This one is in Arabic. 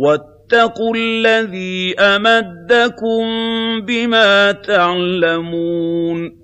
وَاتَّقُوا الَّذِي أَمَدَّكُم بِمَا تَعْلَمُونَ